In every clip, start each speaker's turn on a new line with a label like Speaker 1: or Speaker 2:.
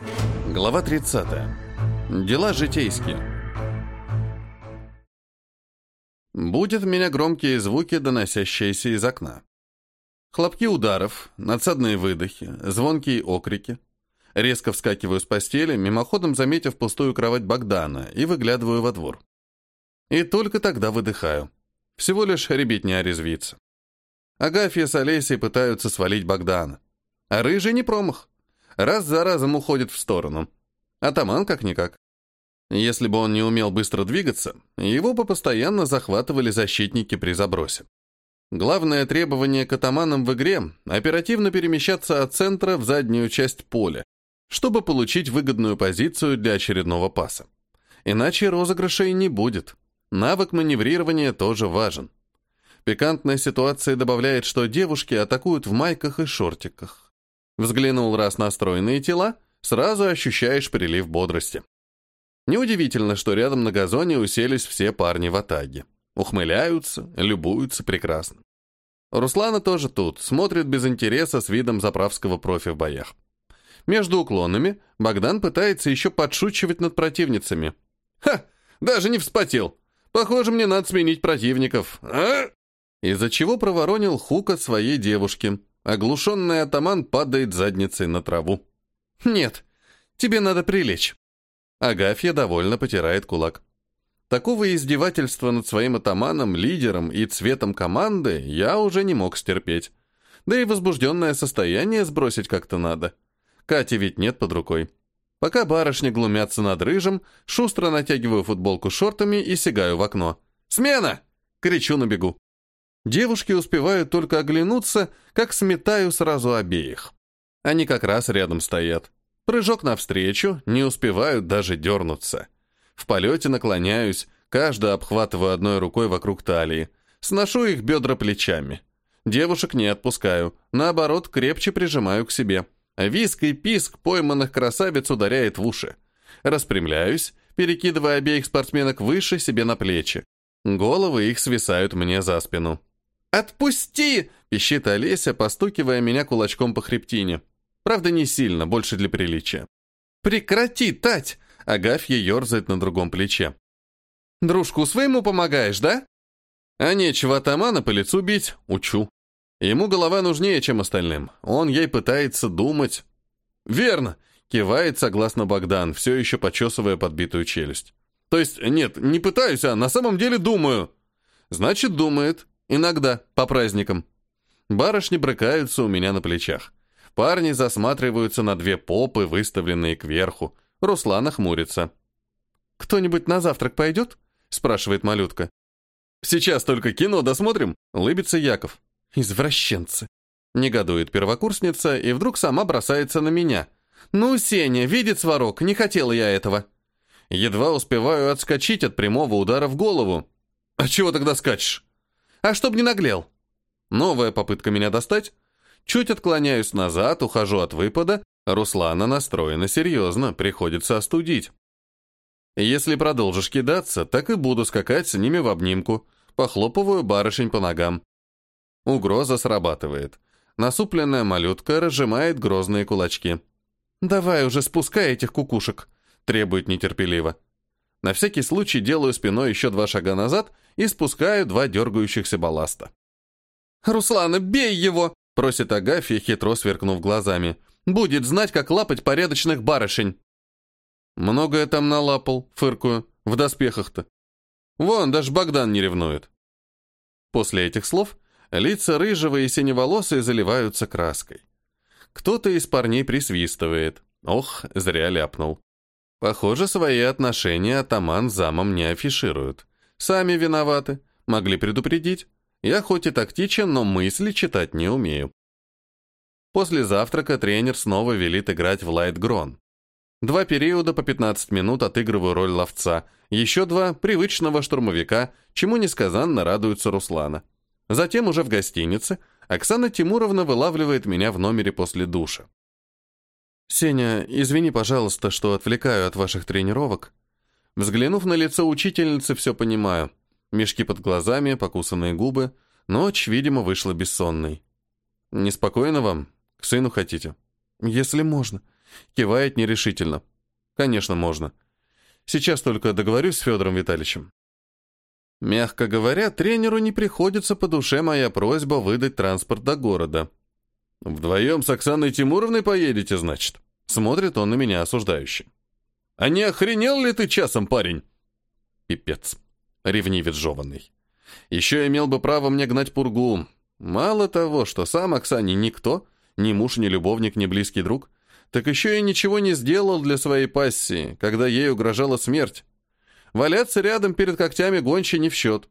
Speaker 1: Глава 30. Дела житейские. Будет меня громкие звуки, доносящиеся из окна. Хлопки ударов, надсадные выдохи, звонкие окрики. Резко вскакиваю с постели, мимоходом заметив пустую кровать Богдана, и выглядываю во двор. И только тогда выдыхаю. Всего лишь ребятня резвится. Агафья с Олесей пытаются свалить Богдана. А рыжий не промах. Раз за разом уходит в сторону. Атаман как-никак. Если бы он не умел быстро двигаться, его бы постоянно захватывали защитники при забросе. Главное требование к атаманам в игре – оперативно перемещаться от центра в заднюю часть поля, чтобы получить выгодную позицию для очередного паса. Иначе розыгрышей не будет. Навык маневрирования тоже важен. Пикантная ситуация добавляет, что девушки атакуют в майках и шортиках. Взглянул раз на стройные тела, сразу ощущаешь прилив бодрости. Неудивительно, что рядом на газоне уселись все парни в атаге. Ухмыляются, любуются прекрасно. Руслана тоже тут, смотрит без интереса с видом заправского профи в боях. Между уклонами Богдан пытается еще подшучивать над противницами. «Ха! Даже не вспотел! Похоже, мне надо сменить противников. А?» Из-за чего проворонил хук от своей девушки. Оглушенный атаман падает задницей на траву. «Нет, тебе надо прилечь». Агафья довольно потирает кулак. Такого издевательства над своим атаманом, лидером и цветом команды я уже не мог стерпеть. Да и возбужденное состояние сбросить как-то надо. Кати ведь нет под рукой. Пока барышни глумятся над рыжим, шустро натягиваю футболку шортами и сигаю в окно. «Смена!» — кричу на бегу. Девушки успевают только оглянуться, как сметаю сразу обеих. Они как раз рядом стоят. Прыжок навстречу, не успевают даже дернуться. В полете наклоняюсь, каждую обхватываю одной рукой вокруг талии. Сношу их бедра плечами. Девушек не отпускаю, наоборот, крепче прижимаю к себе. Виск и писк пойманных красавиц ударяет в уши. Распрямляюсь, перекидывая обеих спортсменок выше себе на плечи. Головы их свисают мне за спину. «Отпусти!» – пищит Олеся, постукивая меня кулачком по хребтине. Правда, не сильно, больше для приличия. «Прекрати, Тать!» – Агафья ерзает на другом плече. «Дружку своему помогаешь, да?» «А нечего атамана по лицу бить, учу. Ему голова нужнее, чем остальным. Он ей пытается думать». «Верно!» – кивает согласно Богдан, все еще почесывая подбитую челюсть. «То есть, нет, не пытаюсь, а на самом деле думаю». «Значит, думает. Иногда, по праздникам. Барышни брыкаются у меня на плечах. Парни засматриваются на две попы, выставленные кверху. Руслана хмурится. «Кто-нибудь на завтрак пойдет?» — спрашивает малютка. «Сейчас только кино досмотрим», — лыбится Яков. «Извращенцы!» — негодует первокурсница и вдруг сама бросается на меня. «Ну, Сеня, видит сварок, не хотела я этого». Едва успеваю отскочить от прямого удара в голову. «А чего тогда скачешь?» А чтоб не наглел. Новая попытка меня достать. Чуть отклоняюсь назад, ухожу от выпада. Руслана настроена серьезно, приходится остудить. Если продолжишь кидаться, так и буду скакать с ними в обнимку. Похлопываю барышень по ногам. Угроза срабатывает. Насупленная малютка разжимает грозные кулачки. «Давай уже спускай этих кукушек», — требует нетерпеливо. На всякий случай делаю спиной еще два шага назад и спускаю два дергающихся балласта. «Руслана, бей его!» — просит Агафья, хитро сверкнув глазами. «Будет знать, как лапать порядочных барышень!» «Многое там налапал, фыркую, в доспехах-то. Вон, даже Богдан не ревнует». После этих слов лица рыжего и синеволосые заливаются краской. Кто-то из парней присвистывает. Ох, зря ляпнул. Похоже, свои отношения атаман с замом не афишируют. Сами виноваты. Могли предупредить. Я хоть и тактичен, но мысли читать не умею. После завтрака тренер снова велит играть в лайт-грон. Два периода по 15 минут отыгрываю роль ловца, еще два — привычного штурмовика, чему несказанно радуется Руслана. Затем уже в гостинице Оксана Тимуровна вылавливает меня в номере после душа. «Сеня, извини, пожалуйста, что отвлекаю от ваших тренировок». Взглянув на лицо учительницы, все понимаю. Мешки под глазами, покусанные губы. Ночь, видимо, вышла бессонной. «Неспокойно вам? К сыну хотите?» «Если можно», Кивает нерешительно. Конечно, можно. Сейчас только договорюсь с Федором Витальевичем. Мягко говоря, тренеру не приходится по душе моя просьба выдать транспорт до города. «Вдвоем с Оксаной Тимуровной поедете, значит?» Смотрит он на меня осуждающе. «А не охренел ли ты часом, парень?» Пипец. Ревнивец жеванный. Еще имел бы право мне гнать пургу. Мало того, что сам Оксане никто, ни муж, ни любовник, ни близкий друг, так еще и ничего не сделал для своей пассии, когда ей угрожала смерть. Валяться рядом перед когтями гончей не в счет.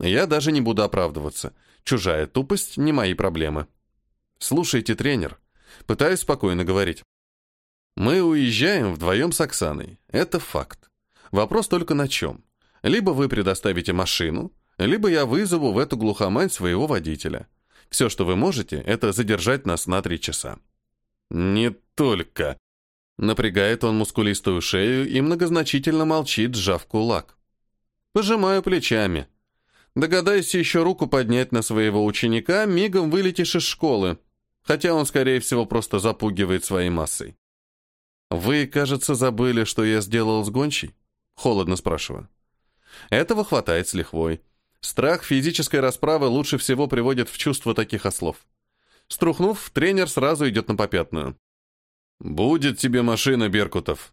Speaker 1: Я даже не буду оправдываться. Чужая тупость — не мои проблемы. Слушайте, тренер. Пытаюсь спокойно говорить. Мы уезжаем вдвоем с Оксаной. Это факт. Вопрос только на чем. Либо вы предоставите машину, либо я вызову в эту глухомань своего водителя. Все, что вы можете, это задержать нас на три часа. Не только. Напрягает он мускулистую шею и многозначительно молчит, сжав кулак. Пожимаю плечами. Догадайся еще руку поднять на своего ученика, мигом вылетишь из школы. Хотя он, скорее всего, просто запугивает своей массой. «Вы, кажется, забыли, что я сделал с гончей?» Холодно спрашиваю. Этого хватает с лихвой. Страх физической расправы лучше всего приводит в чувство таких ослов. Струхнув, тренер сразу идет на попятную. «Будет тебе машина, Беркутов.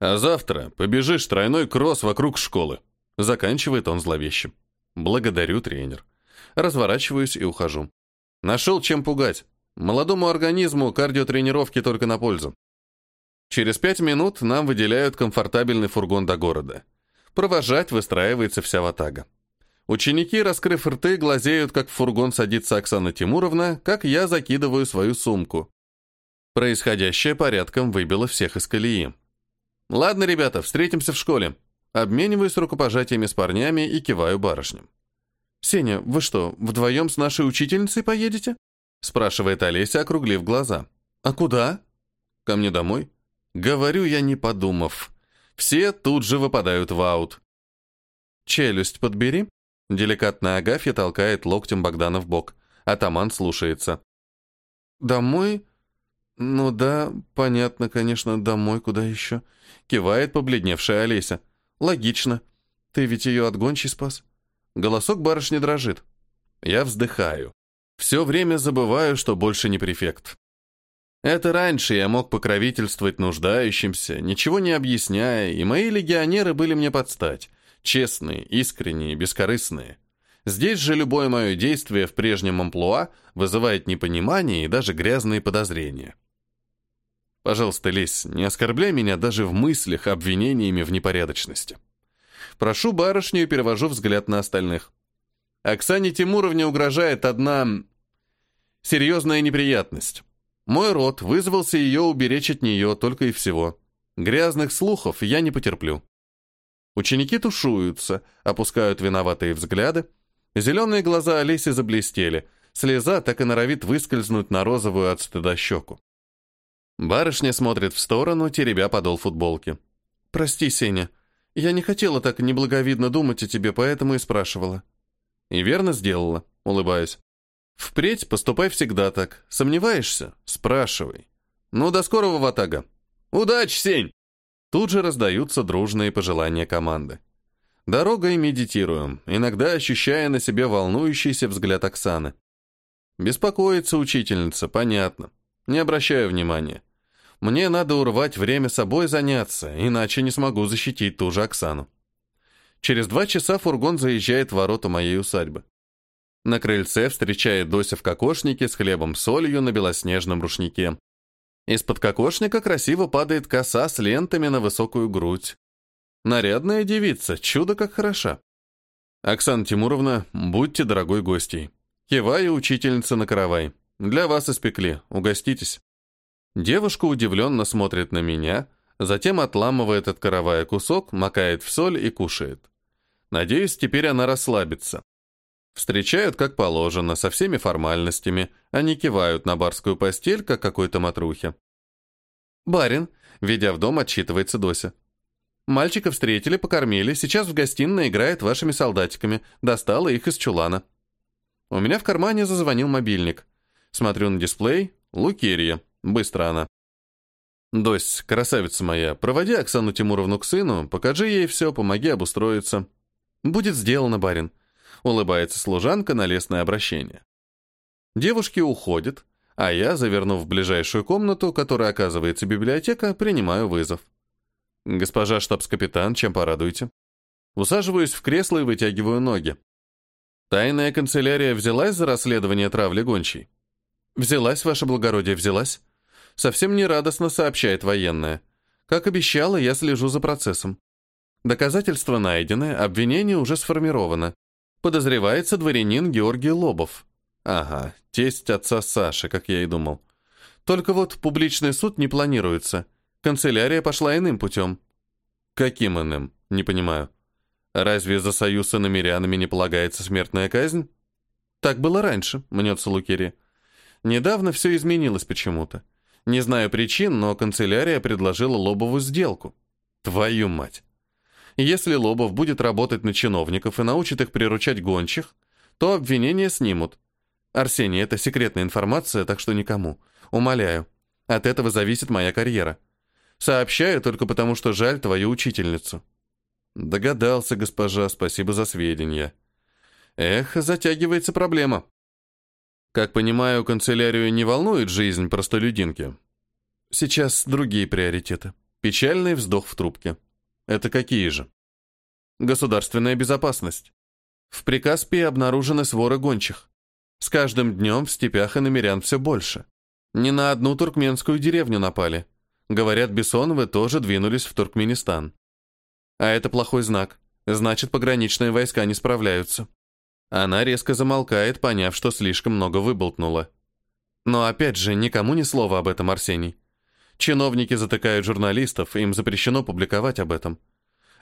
Speaker 1: А завтра побежишь тройной кросс вокруг школы». Заканчивает он зловещим. Благодарю, тренер. Разворачиваюсь и ухожу. Нашел чем пугать. Молодому организму кардиотренировки только на пользу. Через пять минут нам выделяют комфортабельный фургон до города. Провожать выстраивается вся ватага. Ученики, раскрыв рты, глазеют, как в фургон садится Оксана Тимуровна, как я закидываю свою сумку. Происходящее порядком выбило всех из колеи. «Ладно, ребята, встретимся в школе». Обмениваюсь рукопожатиями с парнями и киваю барышням. «Сеня, вы что, вдвоем с нашей учительницей поедете?» спрашивает Олеся, округлив глаза. «А куда?» «Ко мне домой». Говорю я, не подумав. Все тут же выпадают в аут. «Челюсть подбери», — деликатная Агафья толкает локтем Богдана в бок. Атаман слушается. «Домой?» «Ну да, понятно, конечно, домой, куда еще?» Кивает побледневшая Олеся. «Логично. Ты ведь ее от гончей спас?» Голосок барышни дрожит. Я вздыхаю. Все время забываю, что больше не префект. Это раньше я мог покровительствовать нуждающимся, ничего не объясняя, и мои легионеры были мне подстать. Честные, искренние, бескорыстные. Здесь же любое мое действие в прежнем амплуа вызывает непонимание и даже грязные подозрения. Пожалуйста, Лесь, не оскорбляй меня даже в мыслях обвинениями в непорядочности. Прошу барышню и перевожу взгляд на остальных. Оксане Тимуровне угрожает одна... серьезная неприятность. Мой род вызвался ее уберечь от нее только и всего. Грязных слухов я не потерплю. Ученики тушуются, опускают виноватые взгляды. Зеленые глаза Олеси заблестели. Слеза так и норовит выскользнуть на розовую от стыда щеку. Барышня смотрит в сторону, теребя подол футболки. «Прости, Сеня, я не хотела так неблаговидно думать о тебе, поэтому и спрашивала». «И верно сделала», — улыбаюсь. Впредь поступай всегда так. Сомневаешься? Спрашивай. Ну, до скорого, Ватага. Удачи, Сень! Тут же раздаются дружные пожелания команды. Дорогой медитируем, иногда ощущая на себе волнующийся взгляд Оксаны. Беспокоится учительница, понятно. Не обращаю внимания. Мне надо урвать время собой заняться, иначе не смогу защитить ту же Оксану. Через два часа фургон заезжает в ворота моей усадьбы. На крыльце встречает Дося в кокошнике с хлебом-солью на белоснежном рушнике. Из-под кокошника красиво падает коса с лентами на высокую грудь. Нарядная девица, чудо как хороша. Оксана Тимуровна, будьте дорогой гостей. Киваю учительница на каравай. Для вас испекли, угоститесь. Девушка удивленно смотрит на меня, затем отламывает от каравая кусок, макает в соль и кушает. Надеюсь, теперь она расслабится. Встречают как положено, со всеми формальностями, они кивают на барскую постель, как какой-то матрухе. «Барин», — ведя в дом, отчитывается Дося. «Мальчика встретили, покормили, сейчас в гостиной играет вашими солдатиками, достала их из чулана». У меня в кармане зазвонил мобильник. Смотрю на дисплей. Лукерья. Быстро она. «Дось, красавица моя, проводи Оксану Тимуровну к сыну, покажи ей все, помоги обустроиться». «Будет сделано, барин», — улыбается служанка на лестное обращение. Девушки уходят, а я, завернув в ближайшую комнату, которая оказывается библиотека, принимаю вызов. «Госпожа штабс-капитан, чем порадуете?» Усаживаюсь в кресло и вытягиваю ноги. Тайная канцелярия взялась за расследование травли гончей? Взялась, ваше благородие, взялась. Совсем нерадостно сообщает военная. Как обещала, я слежу за процессом. Доказательства найдены, обвинение уже сформировано. Подозревается дворянин Георгий Лобов. Ага, тесть отца Саши, как я и думал. Только вот публичный суд не планируется. Канцелярия пошла иным путем. Каким иным? Не понимаю. Разве за союз с иномерянами не полагается смертная казнь? Так было раньше, мнется Лукерия. Недавно все изменилось почему-то. Не знаю причин, но канцелярия предложила Лобову сделку. Твою мать. Если Лобов будет работать на чиновников и научит их приручать гончих, то обвинения снимут. Арсений, это секретная информация, так что никому. Умоляю. От этого зависит моя карьера. Сообщаю только потому, что жаль твою учительницу. Догадался, госпожа, спасибо за сведения. Эх, затягивается проблема. Как понимаю, канцелярию не волнует жизнь простолюдинки. Сейчас другие приоритеты. Печальный вздох в трубке. Это какие же? Государственная безопасность. В Прикаспии обнаружены своры гончих. С каждым днем в степях и намерян все больше. Не на одну туркменскую деревню напали. Говорят, Бессоновы тоже двинулись в Туркменистан. А это плохой знак. Значит, пограничные войска не справляются. Она резко замолкает, поняв, что слишком много выболтнула. Но опять же, никому ни слова об этом, Арсений. Чиновники затыкают журналистов, им запрещено публиковать об этом.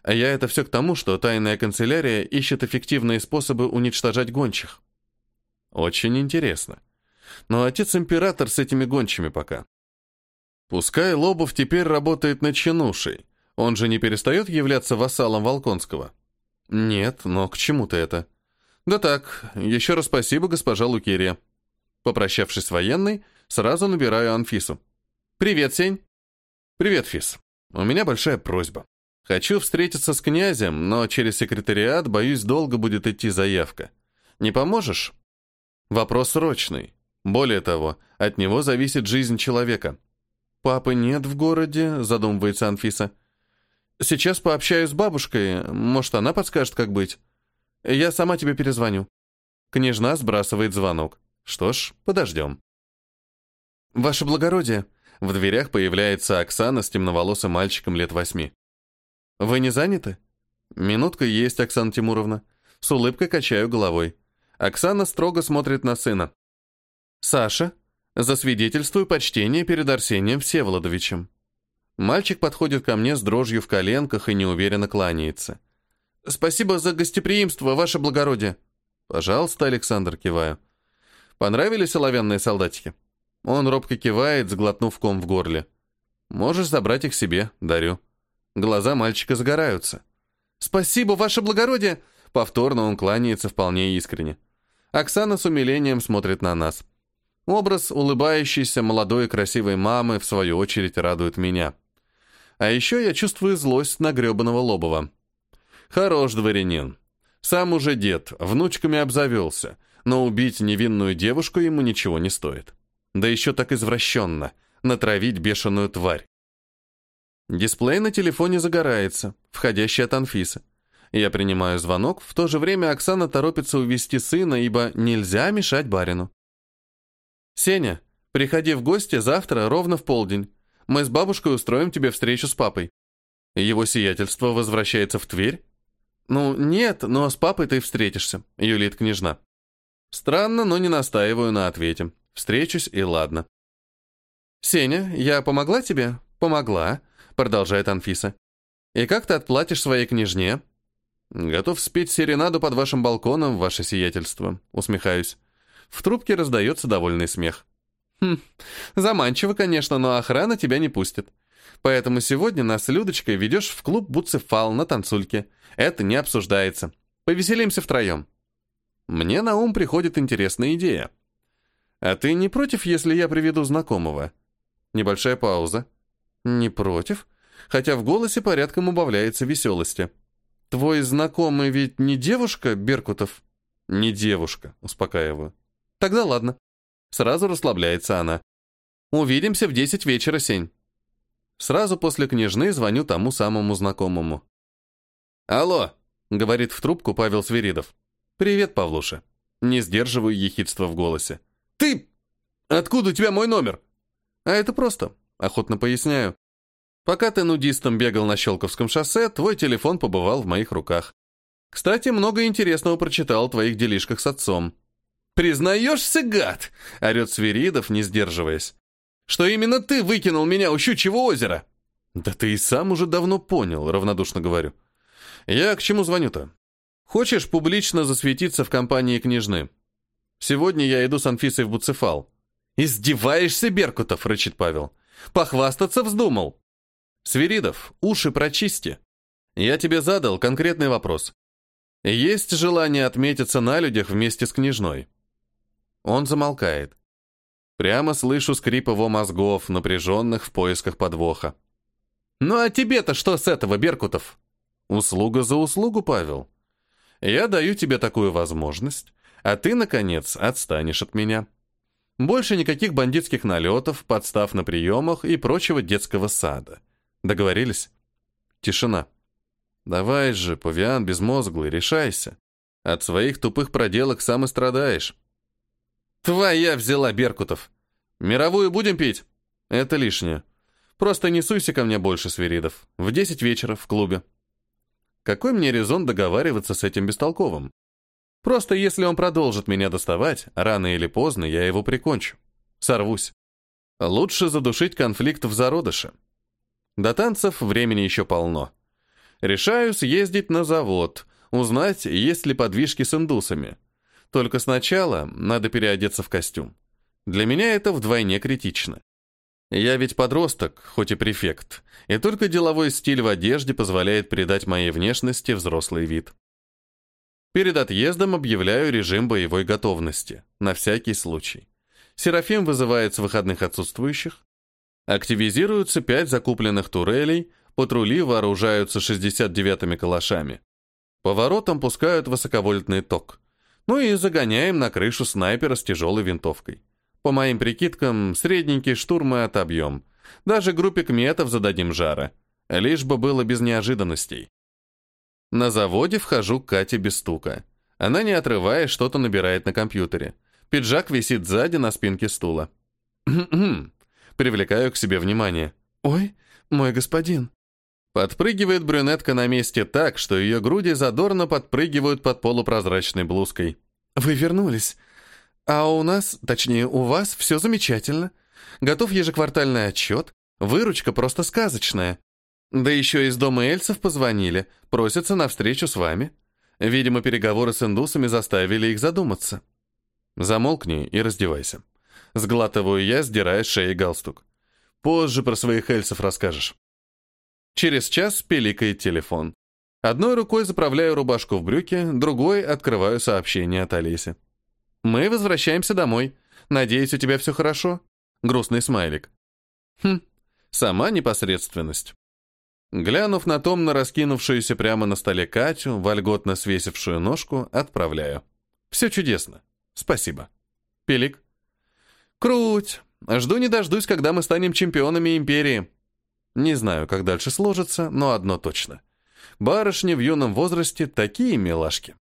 Speaker 1: А я это все к тому, что тайная канцелярия ищет эффективные способы уничтожать гончих. Очень интересно. Но отец-император с этими гончими пока. Пускай Лобов теперь работает на чинушей. Он же не перестает являться вассалом Волконского. Нет, но к чему-то это. Да так, еще раз спасибо, госпожа Лукерия. Попрощавшись с военной, сразу набираю Анфису. «Привет, Сень!» «Привет, Фис. У меня большая просьба. Хочу встретиться с князем, но через секретариат, боюсь, долго будет идти заявка. Не поможешь? Вопрос срочный. Более того, от него зависит жизнь человека. Папы нет в городе, задумывается Анфиса. Сейчас пообщаюсь с бабушкой, может, она подскажет, как быть. Я сама тебе перезвоню. Княжна сбрасывает звонок. Что ж, подождем. Ваше благородие, в дверях появляется Оксана с темноволосым мальчиком лет восьми. «Вы не заняты?» «Минутка есть, Оксана Тимуровна». С улыбкой качаю головой. Оксана строго смотрит на сына. «Саша, засвидетельствуй почтение перед Арсением Всеволодовичем». Мальчик подходит ко мне с дрожью в коленках и неуверенно кланяется. «Спасибо за гостеприимство, ваше благородие». «Пожалуйста, Александр, киваю». «Понравились оловянные солдатики?» Он робко кивает, сглотнув ком в горле. «Можешь забрать их себе, дарю». Глаза мальчика загораются. «Спасибо, ваше благородие!» Повторно он кланяется вполне искренне. Оксана с умилением смотрит на нас. Образ улыбающейся молодой и красивой мамы, в свою очередь, радует меня. А еще я чувствую злость на гребаного Лобова. Хорош дворянин. Сам уже дед, внучками обзавелся, но убить невинную девушку ему ничего не стоит. Да еще так извращенно. Натравить бешеную тварь. Дисплей на телефоне загорается, входящий от Анфисы. Я принимаю звонок, в то же время Оксана торопится увести сына, ибо нельзя мешать барину. «Сеня, приходи в гости завтра ровно в полдень. Мы с бабушкой устроим тебе встречу с папой». Его сиятельство возвращается в Тверь? «Ну, нет, но с папой ты встретишься», — юлит княжна. Странно, но не настаиваю на ответе. Встречусь и ладно. «Сеня, я помогла тебе?» «Помогла», продолжает Анфиса. «И как ты отплатишь своей княжне?» «Готов спеть серенаду под вашим балконом, ваше сиятельство», усмехаюсь. В трубке раздается довольный смех. «Хм, заманчиво, конечно, но охрана тебя не пустит. Поэтому сегодня нас с Людочкой ведешь в клуб Буцефал на танцульке. Это не обсуждается. Повеселимся втроем». Мне на ум приходит интересная идея. «А ты не против, если я приведу знакомого?» Небольшая пауза. Не против, хотя в голосе порядком убавляется веселости. Твой знакомый ведь не девушка, Беркутов? Не девушка, успокаиваю. Тогда ладно. Сразу расслабляется она. Увидимся в десять вечера, Сень. Сразу после княжны звоню тому самому знакомому. «Алло», — говорит в трубку Павел Свиридов. «Привет, Павлуша». Не сдерживаю ехидства в голосе. «Ты! Откуда у тебя мой номер?» «А это просто», — охотно поясняю. «Пока ты нудистом бегал на Щелковском шоссе, твой телефон побывал в моих руках. Кстати, много интересного прочитал о твоих делишках с отцом». «Признаешься, гад!» — орет Свиридов, не сдерживаясь. «Что именно ты выкинул меня у Щучьего озера?» «Да ты и сам уже давно понял», — равнодушно говорю. «Я к чему звоню-то? Хочешь публично засветиться в компании княжны? Сегодня я иду с Анфисой в Буцефал». «Издеваешься, Беркутов?» — рычит Павел. «Похвастаться вздумал». «Свиридов, уши прочисти. Я тебе задал конкретный вопрос. Есть желание отметиться на людях вместе с княжной?» Он замолкает. Прямо слышу скрип его мозгов, напряженных в поисках подвоха. «Ну а тебе-то что с этого, Беркутов?» «Услуга за услугу, Павел. Я даю тебе такую возможность, а ты, наконец, отстанешь от меня. Больше никаких бандитских налетов, подстав на приемах и прочего детского сада. Договорились?» Тишина. «Давай же, павиан безмозглый, решайся. От своих тупых проделок сам и страдаешь». «Твоя взяла, Беркутов! Мировую будем пить?» «Это лишнее. Просто не суйся ко мне больше, Свиридов. В десять вечера в клубе». Какой мне резон договариваться с этим бестолковым? Просто если он продолжит меня доставать, рано или поздно я его прикончу. Сорвусь. Лучше задушить конфликт в зародыше. До танцев времени еще полно. Решаю съездить на завод, узнать, есть ли подвижки с индусами. Только сначала надо переодеться в костюм. Для меня это вдвойне критично. Я ведь подросток, хоть и префект, и только деловой стиль в одежде позволяет придать моей внешности взрослый вид. Перед отъездом объявляю режим боевой готовности, на всякий случай. Серафим вызывает с выходных отсутствующих. Активизируются пять закупленных турелей, патрули вооружаются 69-ми калашами. По воротам пускают высоковольтный ток. Ну и загоняем на крышу снайпера с тяжелой винтовкой. По моим прикидкам, средненький штурм мы отобьем. Даже группе кметов зададим жара. Лишь бы было без неожиданностей. На заводе вхожу к Кате без стука. Она, не отрываясь, что-то набирает на компьютере. Пиджак висит сзади на спинке стула. Привлекаю к себе внимание. «Ой, мой господин». Подпрыгивает брюнетка на месте так, что ее груди задорно подпрыгивают под полупрозрачной блузкой. «Вы вернулись. А у нас, точнее, у вас все замечательно. Готов ежеквартальный отчет. Выручка просто сказочная. Да еще из дома Эльцев позвонили, просятся на встречу с вами. Видимо, переговоры с индусами заставили их задуматься. Замолкни и раздевайся. Сглатываю я, сдирая с шеи галстук. Позже про своих эльцев расскажешь. Через час пиликает телефон. Одной рукой заправляю рубашку в брюки, другой открываю сообщение от Олеси. «Мы возвращаемся домой. Надеюсь, у тебя все хорошо?» Грустный смайлик. Хм, сама непосредственность. Глянув на томно раскинувшуюся прямо на столе Катю, вольготно свесившую ножку, отправляю. «Все чудесно. Спасибо». Пилик. «Круть. Жду не дождусь, когда мы станем чемпионами империи». Не знаю, как дальше сложится, но одно точно. Барышни в юном возрасте такие милашки.